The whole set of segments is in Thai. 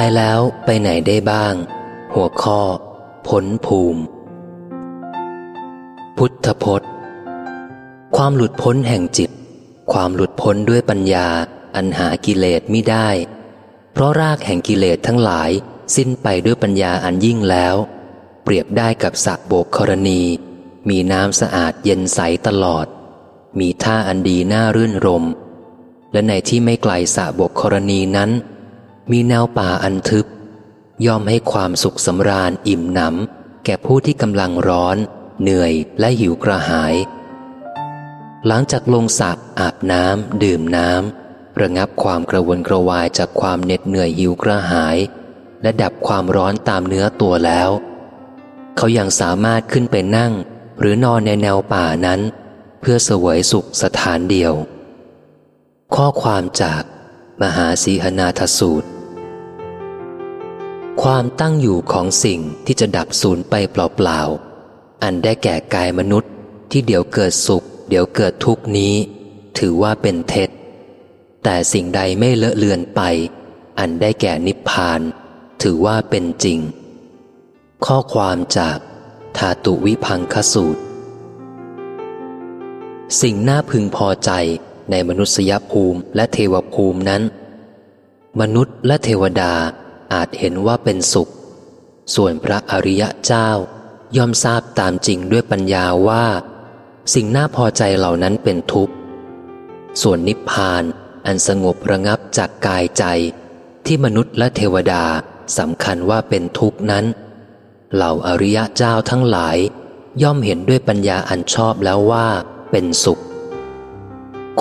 ายแล้วไปไหนได้บ้าง หัวข้อพ้นภูมิ พุทธพจน์ ความหลุดพ้นแห่งจิต ความหลุดพ้นด้วยปัญญา อันหากิเลสไม่ได้ เพราะรากแห่งกิเลสทั้งหลาย สิ้นไปด้วยปัญญาอันยิ่งแล้ว เปรียบได้กับสระโบกกรณี มีน้ำสะอาดเย็นใสตลอด มีท่าอันดีน่ารื่นรม และในที่ไม่ไกลสระโบกกรณีนั้น มีแนวป่าอันทึบ ย่อมให้ความสุขสำราญอิ่มหนำแก่ผู้ที่กำลังร้อน เหนื่อยและหิวกระหาย หลังจากลงสระอาบน้ำดื่มน้ำระงับความกระวนกระวายจากความเหน็ดเหนื่อยหิวกระหาย และดับความร้อนตามเนื้อตัวแล้ว เขายังสามารถขึ้นไปนั่ง หรือนอนในแนวป่านั้น เพื่อเสวยสุขสถานเดียว ข้อความจากมหาสีหนาทสูตร ความตั้งอยู่ของสิ่งที่จะดับสูญไปเปล่าๆ อันได้แก่กายมนุษย์ที่เดี๋ยวเกิดสุข เดี๋ยวเกิดทุกนี้ ถือว่าเป็นเท็จ แต่สิ่งใดไม่เลอะเลือนไป อันได้แก่นิพพาน ถือว่าเป็นจริง ข้อความจากธาตุวิพังคสูตร สิ่งน่าพึงพอใจในมนุษยภูมิและเทวภูมินั้น มนุษย์และเทวดา อาจเห็นว่าเป็นสุข ส่วนพระอริยะเจ้าย่อมทราบตามจริงด้วยปัญญาว่า สิ่งน่าพอใจเหล่านั้นเป็นทุกข์ ส่วนนิพพานอันสงบระงับจากกายใจ ที่มนุษย์และเทวดาสำคัญว่าเป็นทุกข์นั้น เหล่าอริยะเจ้าทั้งหลาย ย่อมเห็นด้วยปัญญาอันชอบแล้วว่าเป็นสุข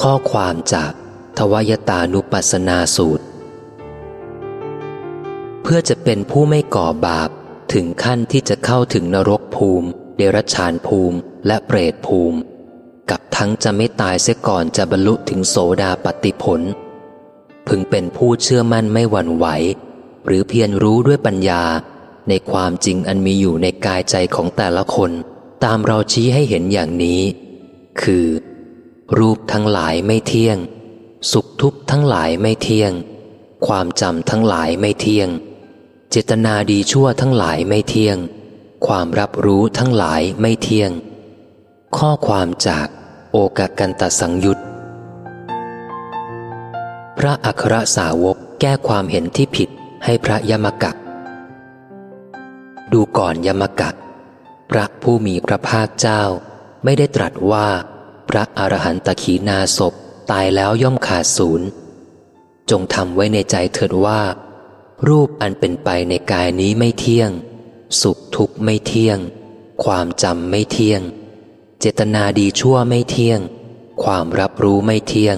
ข้อความจากทวยตานุปัสนาสูตร พื่อจะเป็นผู้ไม่ก่อบาป ถึงขั้นที่จะเข้าถึงนรกภูมิ เดรัจฉานภูมิ และเปรตภูมิ กับทั้งจะไม่ตายเสียก่อนจะบรรลุถึงโสดาปติผล พึงเป็นผู้เชื่อมั่นไม่หวั่นไหว หรือเพียรรู้ด้วยปัญญา ในความจริงอันมีอยู่ในกายใจของแต่ละคน ตามเราชี้ให้เห็นอย่างนี้ คือ รูปทั้งหลายไม่เที่ยง สุขทุกข์ทั้งหลายไม่เที่ยง ความจำทั้งหลายไม่เที่ยง เจตนาดีชั่วทั้งหลายไม่เที่ยง ความรับรู้ทั้งหลายไม่เที่ยง ข้อความจากโอกากันตสังยุตพระอัครสาวกแก้ความเห็นที่ผิดให้พระยมกักดูก่อนยมกักพระผู้มีพระภาคเจ้า ไม่ได้ตรัสว่า พระอรหันตขีนาศพตายแล้วย่อมขาดศูนย์จงทำไว้ในใจเถิดว่า รูปอันเป็นไปในกายนี้ไม่เที่ยง สุขทุกข์ไม่เที่ยง ความจำไม่เที่ยง เจตนาดีชั่วไม่เที่ยง ความรับรู้ไม่เที่ยง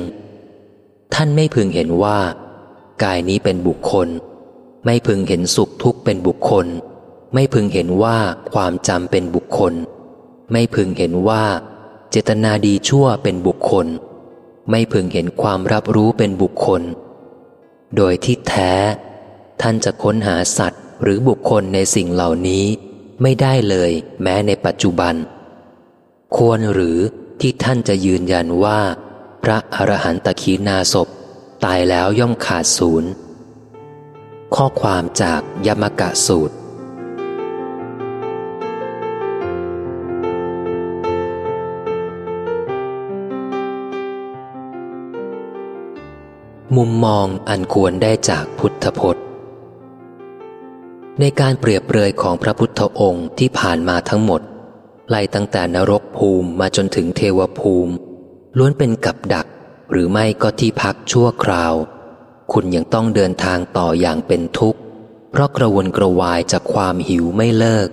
ท่านไม่พึงเห็นว่า กายนี้เป็นบุคคล ไม่พึงเห็นสุขทุกข์เป็นบุคคล ไม่พึงเห็นว่าความจำเป็นบุคคล ไม่พึงเห็นว่า เจตนาดีชั่วเป็นบุคคล ไม่พึงเห็นความรับรู้เป็นบุคคล โดยที่แท้ ท่านจะค้นหาสัตว์หรือบุคคลในสิ่งเหล่านี้ ไม่ได้เลยแม้ในปัจจุบัน ควรหรือที่ท่านจะยืนยันว่า พระอรหันตขีนาศพ ตายแล้วย่อมขาดศูนย์ ข้อความจากยมกะสูตรมุมมองอันควรได้จากพุทธพจน์ ในการเปรียบเปรยของพระพุทธองค์ที่ผ่านมาทั้งหมด ไล่ตั้งแต่นรกภูมิมาจนถึงเทวภูมิ ล้วนเป็นกับดัก หรือไม่ก็ที่พักชั่วคราว คุณยังต้องเดินทางต่ออย่างเป็นทุกข์ เพราะกระวนกระวายจากความหิวไม่เลิก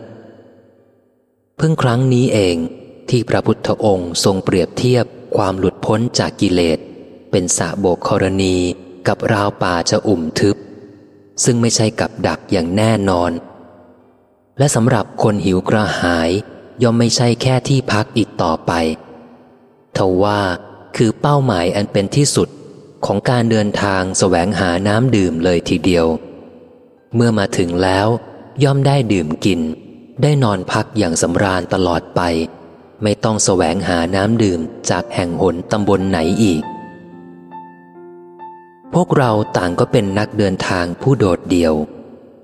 เพิ่งครั้งนี้เองที่พระพุทธองค์ทรงเปรียบเทียบความหลุดพ้นจากกิเลส เป็นสะโบกกรณีกับราวป่าจะอุ่มทึบ ซึ่งไม่ใช่กับดักอย่างแน่นอน และสำหรับคนหิวกระหาย ย่อมไม่ใช่แค่ที่พักอีกต่อไปทว่าคือเป้าหมายอันเป็นที่สุดของการเดินทางแสวงหาน้ำดื่มเลยทีเดียว เมื่อมาถึงแล้ว ย่อมได้ดื่มกิน ได้นอนพักอย่างสำราญตลอดไป ไม่ต้องแสวงหาน้ำดื่มจากแห่งหนตำบลไหนอีก พวกเราต่างก็เป็นนักเดินทางผู้โดดเดี่ยว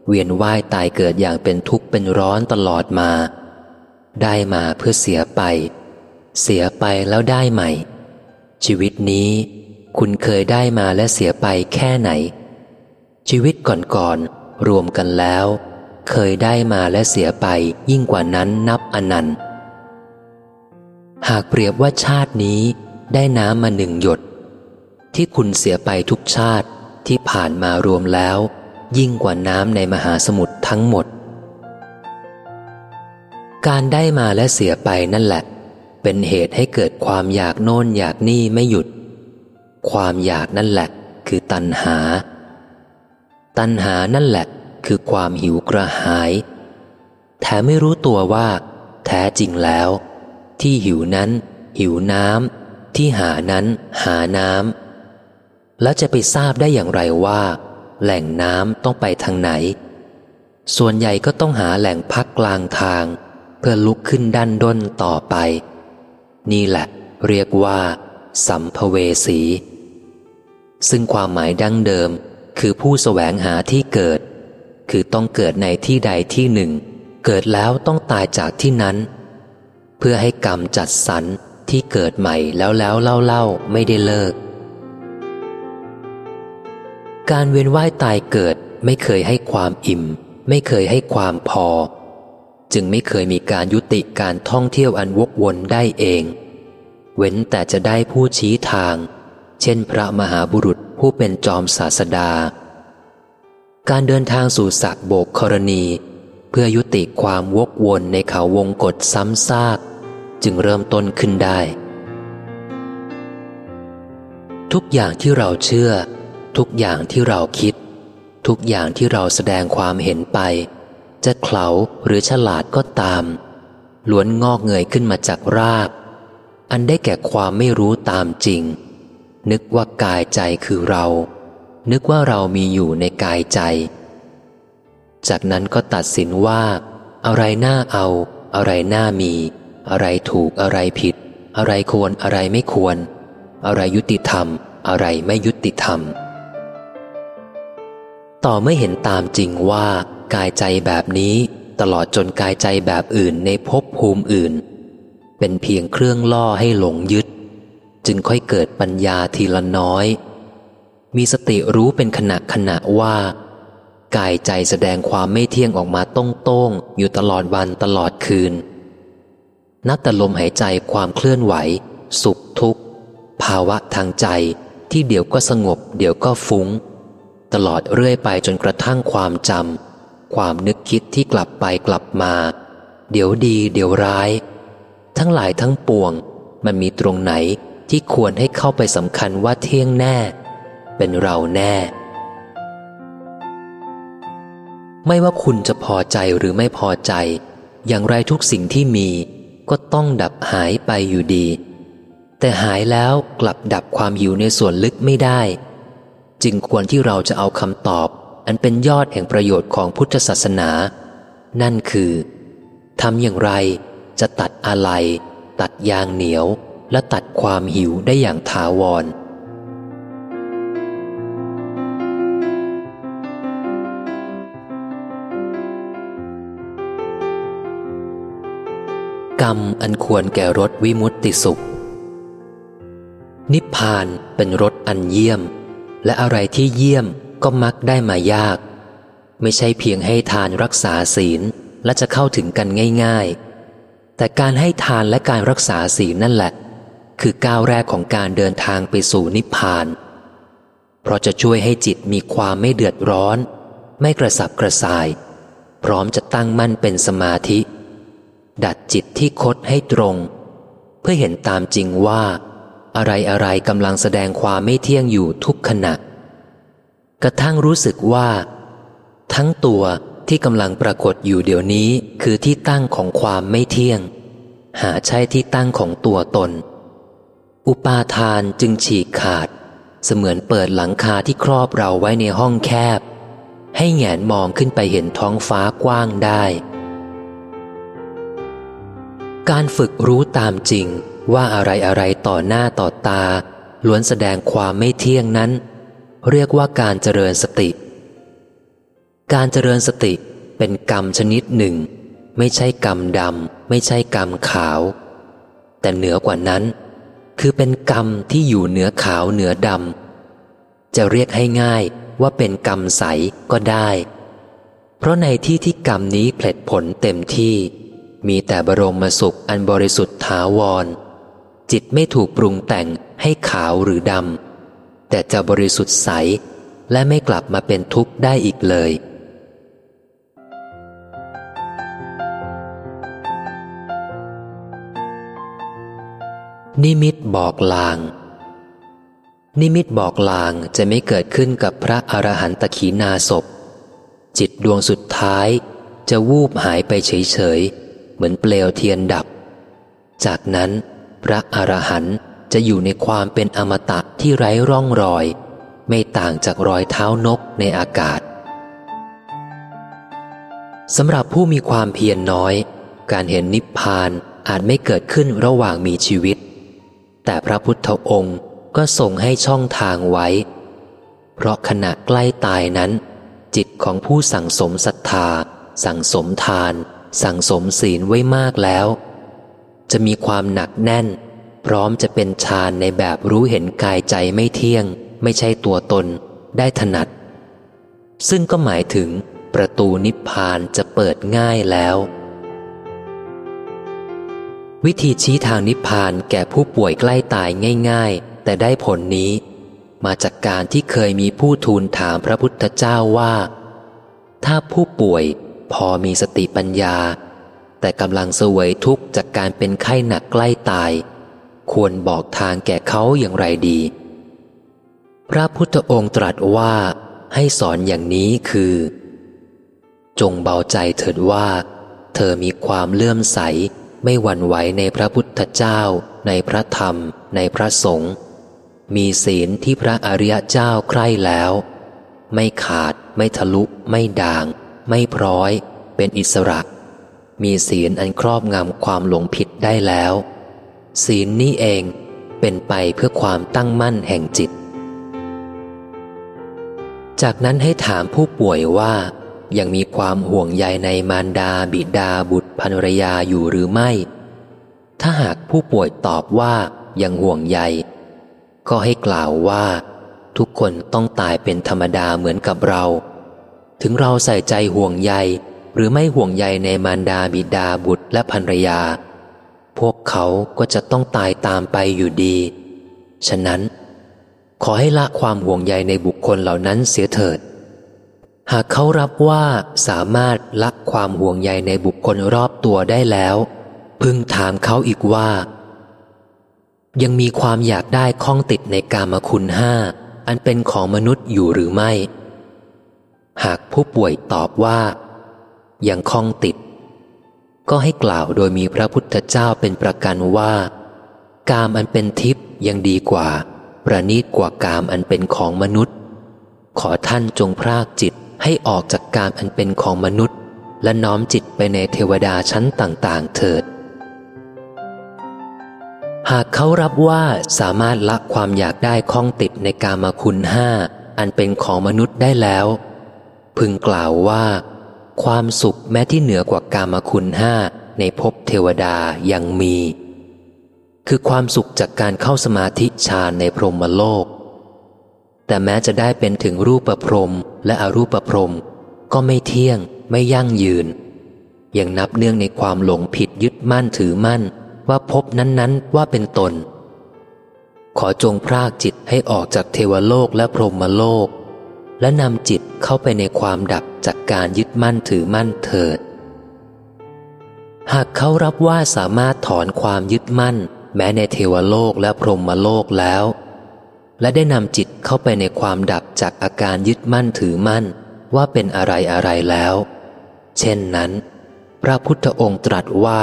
เวียนว่ายตายเกิดอย่างเป็นทุกข์เป็นร้อนตลอดมา ได้มาเพื่อเสียไป เสียไปแล้วได้ใหม่ ชีวิตนี้ คุณเคยได้มาและเสียไปแค่ไหน ชีวิตก่อนๆรวมกันแล้ว เคยได้มาและเสียไปยิ่งกว่านั้นนับอนันต์หากเปรียบว่าชาตินี้ได้น้ำมาหนึ่งหยด ที่คุณเสียไปทุกชาติที่ผ่านมารวมแล้ว ยิ่งกว่าน้ำในมหาสมุทรทั้งหมด การได้มาและเสียไปนั่นแหละ เป็นเหตุให้เกิดความอยากโน่นอยากนี่ไม่หยุด ความอยากนั่นแหละ คือตัณหา ตัณหานั่นแหละ คือความหิวกระหาย แถมไม่รู้ตัวว่า แท้จริงแล้ว ที่หิวนั้น หิวน้ำที่หานั้นหาน้ำ แล้วจะไปทราบได้อย่างไรว่า แหล่งน้ำต้องไปทางไหน ส่วนใหญ่ก็ต้องหาแหล่งพักกลางทาง เพื่อลุกขึ้นด้านด้นต่อไป นี่แหละ เรียกว่า สัมภเวสี ซึ่งความหมายดั้งเดิม คือผู้สแสวงหาที่เกิด คือต้องเกิดในที่ใดที่หนึ่ง เกิดแล้วต้องตายจากที่นั้น เพื่อให้กรรมจัดสรรที่เกิดใหม่แล้วแล้วเล่าเล่าไม่ได้เลิก การเวียนว่ายตายเกิดไม่เคยให้ความอิ่ม ไม่เคยให้ความพอ จึงไม่เคยมีการยุติการท่องเที่ยวอันวกวนได้เอง เว้นแต่จะได้ผู้ชี้ทาง เช่นพระมหาบุรุษผู้เป็นจอมศาสดา การเดินทางสู่สักโบกครณี เพื่อยุติความวกวนในเขาวงกฏซ้ำซาก จึงเริ่มต้นขึ้นได้ ทุกอย่างที่เราเชื่อ ทุกอย่างที่เราคิด ทุกอย่างที่เราแสดงความเห็นไป จะเขลาหรือฉลาดก็ตาม ล้วนงอกเงยขึ้นมาจากราก อันได้แก่ความไม่รู้ตามจริง นึกว่ากายใจคือเรา นึกว่าเรามีอยู่ในกายใจ จากนั้นก็ตัดสินว่า อะไรน่าเอา อะไรน่ามี อะไรถูกอะไรผิด อะไรควรอะไรไม่ควร อะไรยุติธรรมอะไรไม่ยุติธรรม ต่อไม่เห็นตามจริงว่ากายใจแบบนี้ตลอดจนกายใจแบบอื่นในภพภูมิอื่น เป็นเพียงเครื่องล่อให้หลงยึด จึงค่อยเกิดปัญญาทีละน้อย มีสติรู้เป็นขณะขณะว่า กายใจแสดงความไม่เที่ยงออกมาต้งต้งอยู่ตลอดวันตลอดคืน นับแต่ลมหายใจความเคลื่อนไหว สุขทุกข์ ภาวะทางใจที่เดี๋ยวก็สงบ เดี๋ยวก็ฟุง้ง ตลอดเรื่อยไปจนกระทั่งความจำความนึกคิดที่กลับไปกลับมา เดี๋ยวดี เดี๋ยวร้าย ทั้งหลายทั้งปวง มันมีตรงไหนที่ควรให้เข้าไปสำคัญว่าเที่ยงแน่ เป็นเราแน่ ไม่ว่าคุณจะพอใจหรือไม่พอใจ อย่างไรทุกสิ่งที่มี ก็ต้องดับหายไปอยู่ดี แต่หายแล้วกลับดับความหิวในส่วนลึกไม่ได้ จึงควรที่เราจะเอาคำตอบ อันเป็นยอดแห่งประโยชน์ของพุทธศาสนา นั่นคือทำอย่างไรจะตัดอะไร ตัดยางเหนียว และตัดความหิวได้อย่างถาวร กรรมอันควรแก่รถวิมุตติสุข นิพพานเป็นรถอันเยี่ยม และอะไรที่เยี่ยมก็มักได้มายาก ไม่ใช่เพียงให้ทานรักษาศีลและจะเข้าถึงกันง่าย ๆ แต่การให้ทานและการรักษาศีลนั่นแหละ คือก้าวแรกของการเดินทางไปสู่นิพพาน เพราะจะช่วยให้จิตมีความไม่เดือดร้อน ไม่กระสับกระส่าย พร้อมจะตั้งมั่นเป็นสมาธิ ดัดจิตที่คดให้ตรง เพื่อเห็นตามจริงว่า อะไรอะไรกำลังแสดงความไม่เที่ยงอยู่ทุกขณะ กระทั่งรู้สึกว่า ทั้งตัวที่กำลังปรากฏอยู่เดี๋ยวนี้คือที่ตั้งของความไม่เที่ยง หาใช่ที่ตั้งของตัวตน อุปาทานจึงฉีกขาด เสมือนเปิดหลังคาที่ครอบเราไว้ในห้องแคบ ให้แงนมองขึ้นไปเห็นท้องฟ้ากว้างได้ การฝึกรู้ตามจริง ว่าอะไรอะไรต่อหน้าต่อตา ล้วนแสดงความไม่เที่ยงนั้น เรียกว่าการเจริญสติ การเจริญสติเป็นกรรมชนิดหนึ่ง ไม่ใช่กรรมดำไม่ใช่กรรมขาว แต่เหนือกว่านั้น คือเป็นกรรมที่อยู่เหนือขาวเหนือดำจะเรียกให้ง่ายว่าเป็นกรรมใสก็ได้ เพราะในที่ที่กรรมนี้ผลผลเต็มที่มีแต่บรมสุขอันบริสุทธิ์ถาวร จิตไม่ถูกปรุงแต่งให้ขาวหรือดำ แต่จะบริสุทธิ์ใส และไม่กลับมาเป็นทุกข์ได้อีกเลย นิมิตบอกลาง นิมิตบอกลางจะไม่เกิดขึ้นกับพระอรหันตขีนาศพ จิตดวงสุดท้ายจะวูบหายไปเฉยๆ เหมือนเปลวเทียนดับ จากนั้น พระอรหันต์จะอยู่ในความเป็นอมตะที่ไร้ร่องรอย ไม่ต่างจากรอยเท้านกในอากาศสำหรับผู้มีความเพียรนน้อย การเห็นนิพพานอาจไม่เกิดขึ้นระหว่างมีชีวิต แต่พระพุทธองค์ก็ส่งให้ช่องทางไว้ เพราะขณะใกล้ตายนั้น จิตของผู้สั่งสมศรัทธา สั่งสมทาน สั่งสมศีลไว้มากแล้ว จะมีความหนักแน่น พร้อมจะเป็นฌานในแบบรู้เห็นกายใจไม่เที่ยง ไม่ใช่ตัวตน ได้ถนัด ซึ่งก็หมายถึงประตูนิพพานจะเปิดง่ายแล้ว วิธีชี้ทางนิพพานแก่ผู้ป่วยใกล้ตายง่าย ๆ แต่ได้ผลนี้ มาจากการที่เคยมีผู้ทูลถามพระพุทธเจ้าว่า ถ้าผู้ป่วยพอมีสติปัญญา แต่กำลังเสวยทุกข์จากการเป็นไข้หนักใกล้ตาย ควรบอกทางแก่เขาอย่างไรดี พระพุทธองค์ตรัสว่าให้สอนอย่างนี้คือ จงเบาใจเถิดว่า เธอมีความเลื่อมใสไม่หวั่นไหวในพระพุทธเจ้า ในพระธรรม ในพระสงฆ์มีศีลที่พระอริยเจ้าใคร่แล้ว ไม่ขาด ไม่ทะลุ ไม่ด่าง ไม่พร้อย เป็นอิสระ มีศีลอันครอบงำความหลงผิดได้แล้ว ศีลนี้เองเป็นไปเพื่อความตั้งมั่นแห่งจิต จากนั้นให้ถามผู้ป่วยว่า ยังมีความห่วงใยในมารดาบิดาบุตรภรรยาอยู่หรือไม่ ถ้าหากผู้ป่วยตอบว่ายังห่วงใย ก็ให้กล่าวว่า ทุกคนต้องตายเป็นธรรมดาเหมือนกับเรา ถึงเราใส่ใจห่วงใย หรือไม่ห่วงใยในมารดาบิดาบุตรและภรรยา พวกเขาก็จะต้องตายตามไปอยู่ดี ฉะนั้น ขอให้ละความห่วงใยในบุคคลเหล่านั้นเสียเถิด หากเขารับว่าสามารถละความห่วงใยในบุคคลรอบตัวได้แล้ว พึงถามเขาอีกว่า ยังมีความอยากได้ข้องติดในกามคุณห้าอันเป็นของมนุษย์อยู่หรือไม่ หากผู้ป่วยตอบว่า ยังข้องติด ก็ให้กล่าวโดยมีพระพุทธเจ้าเป็นประกันว่า กามอันเป็นทิพย์ยังดีกว่า ประณีตกว่ากามอันเป็นของมนุษย์ ขอท่านจงพรากจิตให้ออกจากกามอันเป็นของมนุษย์ และน้อมจิตไปในเทวดาชั้นต่าง ๆ เถิด หากเขารับว่าสามารถละความอยากได้ข้องติดในกามคุณห้าอันเป็นของมนุษย์ได้แล้ว พึงกล่าวว่า ความสุขแม้ที่เหนือกว่ากามคุณห้าในภพเทวดายังมี คือความสุขจากการเข้าสมาธิฌานในพรหมโลก แต่แม้จะได้เป็นถึงรูปประพรมและอรูปประพรมก็ไม่เที่ยงไม่ยั่งยืน ยังนับเนื่องในความหลงผิดยึดมั่นถือมั่นว่าพบนั้นๆว่าเป็นตน ขอจงพรากจิตให้ออกจากเทวโลกและพรหมโลก และนำจิตเข้าไปในความดับจากการยึดมั่นถือมั่นเถิด หากเขารับว่าสามารถถอนความยึดมั่น แม้ในเทวโลกและพรหมโลกแล้ว และได้นำจิตเข้าไปในความดับจากอาการยึดมั่นถือมั่น ว่าเป็นอะไรอะไรแล้ว เช่นนั้น พระพุทธองค์ตรัสว่า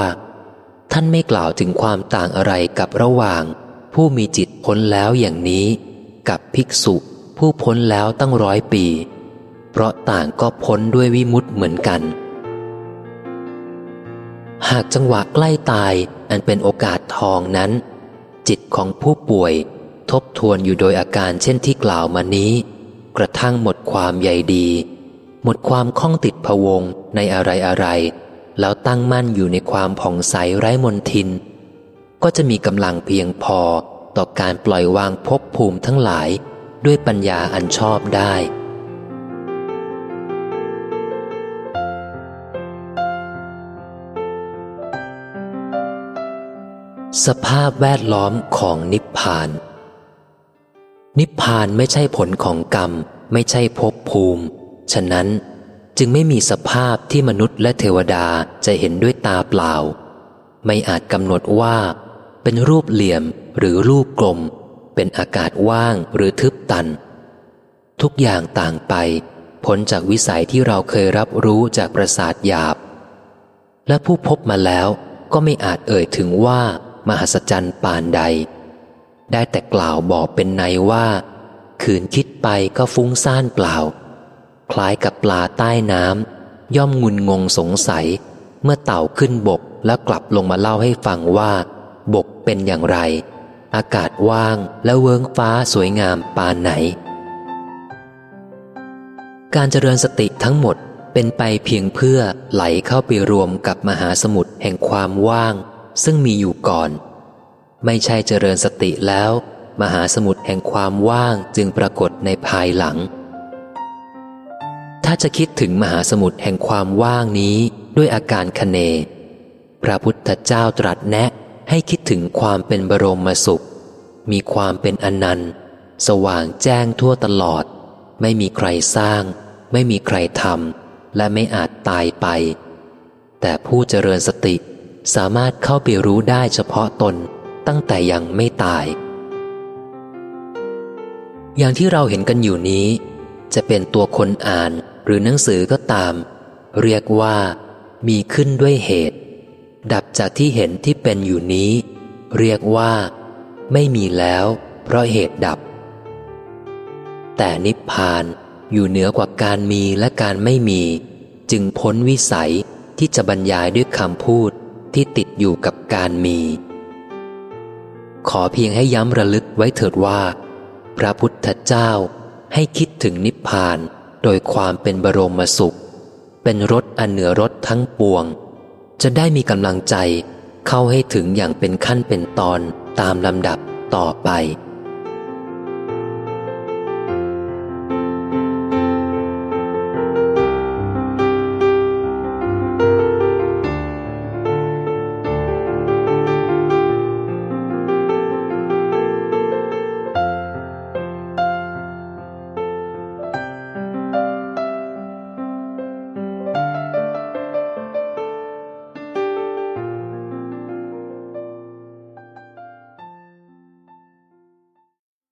ท่านไม่กล่าวถึงความต่างอะไรกับระหว่าง ผู้มีจิตพ้นแล้วอย่างนี้ กับภิกษุ ผู้พ้นแล้วตั้งร้อยปี เพราะต่างก็พ้นด้วยวิมุตต์เหมือนกัน หากจังหวะใกล้ตายอันเป็นโอกาสทองนั้น จิตของผู้ป่วยทบทวนอยู่โดยอาการเช่นที่กล่าวมานี้ กระทั่งหมดความใยดี หมดความคล้องติดพวงในอะไรอะไร แล้วตั้งมั่นอยู่ในความผ่องใสไร้มนทิน ก็จะมีกำลังเพียงพอต่อการปล่อยวางภพภูมิทั้งหลาย ด้วยปัญญาอันชอบได้ สภาพแวดล้อมของนิพพาน นิพพานไม่ใช่ผลของกรรม ไม่ใช่ภพภูมิ ฉะนั้นจึงไม่มีสภาพที่มนุษย์และเทวดาจะเห็นด้วยตาเปล่า ไม่อาจกำหนดว่า เป็นรูปเหลี่ยมหรือรูปกลม เป็นอากาศว่างหรือทึบตัน ทุกอย่างต่างไปพ้นจากวิสัยที่เราเคยรับรู้จากประสาทหยาบ และผู้พบมาแล้วก็ไม่อาจเอ่ยถึงว่ามหัศจรรย์ปานใด ได้แต่กล่าวบอกเป็นในว่า ขืนคิดไปก็ฟุ้งซ่านเปล่า คล้ายกับปลาใต้น้ำย่อมงุนงงสงสัย เมื่อเต่าขึ้นบกแล้วกลับลงมาเล่าให้ฟังว่า บกเป็นอย่างไร อากาศว่างและเวิงฟ้าสวยงามปานไหน การเจริญสติทั้งหมดเป็นไปเพียงเพื่อไหลเข้าไปรวมกับมหาสมุทรแห่งความว่าง ซึ่งมีอยู่ก่อน ไม่ใช่เจริญสติแล้ว มหาสมุทรแห่งความว่างจึงปรากฏในภายหลัง ถ้าจะคิดถึงมหาสมุทรแห่งความว่างนี้ด้วยอาการคเน พระพุทธเจ้าตรัสแนะ ให้คิดถึงความเป็นบรมสุข มีความเป็นอนันต์ สว่างแจ้งทั่วตลอด ไม่มีใครสร้าง ไม่มีใครทำและไม่อาจตายไป แต่ผู้เจริญสติสามารถเข้าไปรู้ได้เฉพาะตนตั้งแต่ยังไม่ตาย อย่างที่เราเห็นกันอยู่นี้ จะเป็นตัวคนอ่านหรือหนังสือก็ตาม เรียกว่ามีขึ้นด้วยเหตุ ดับจากที่เห็นที่เป็นอยู่นี้ เรียกว่า ไม่มีแล้ว เพราะเหตุดับ แต่นิพพานอยู่เหนือกว่าการมีและการไม่มี จึงพ้นวิสัยที่จะบรรยายด้วยคำพูดที่ติดอยู่กับการมี ขอเพียงให้ย้ำระลึกไว้เถิดว่า พระพุทธเจ้าให้คิดถึงนิพพานโดยความเป็นบรมสุข เป็นรถอันเหนือรถทั้งปวง จะได้มีกำลังใจเข้าให้ถึงอย่างเป็นขั้นเป็นตอนตามลำดับต่อไป